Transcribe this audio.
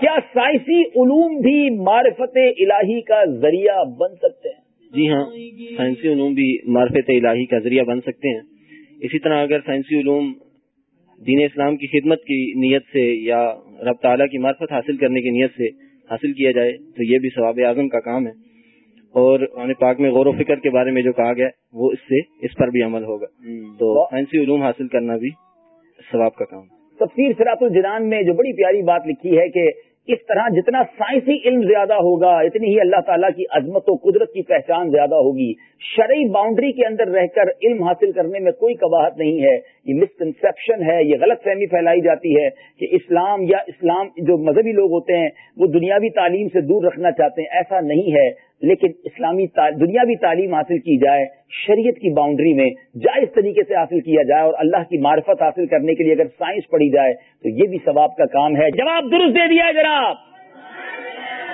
کیا سائنسی علوم بھی معرفت الہی کا ذریعہ بن سکتے ہیں؟ جی ہاں سائنسی علوم بھی معرفت الہی کا ذریعہ بن سکتے ہیں۔ اسی طرح اگر سائنسی علوم دین اسلام کی خدمت کی نیت سے یا رب تعالیٰ کی معرفت حاصل کرنے کی نیت سے حاصل کیا جائے تو یہ بھی ثواب اعظم کا کام ہے۔ اور پاک میں غور و فکر کے بارے میں جو کہا گیا وہ اس سے اس پر بھی عمل ہوگا۔ تو سائنسی علوم حاصل کرنا بھی ثواب کا کام۔ تفسیر سرات الجنان میں جو بڑی پیاری بات لکھی ہے کہ اس طرح جتنا سائنسی علم زیادہ ہوگا، اتنی ہی اللہ تعالیٰ کی عظمت و قدرت کی پہچان زیادہ ہوگی۔ شرعی باؤنڈری کے اندر رہ کر علم حاصل کرنے میں کوئی قباہت نہیں ہے۔ یہ مسکنسپشن ہے، یہ غلط فہمی پھیلائی جاتی ہے کہ اسلام یا اسلام جو مذہبی لوگ ہوتے ہیں، وہ دنیاوی تعلیم سے دور رکھنا چاہتے ہیں۔ ایسا نہیں ہے۔ لیکن اسلامی دنیاوی تعلیم حاصل کی جائے، شریعت کی باؤنڈری میں جائز طریقے سے حاصل کیا جائے اور اللہ کی معرفت حاصل کرنے کے لیے اگر سائنس پڑھی جائے، تو یہ بھی ثواب کا کام ہے۔ جواب درست دے دیا جناب!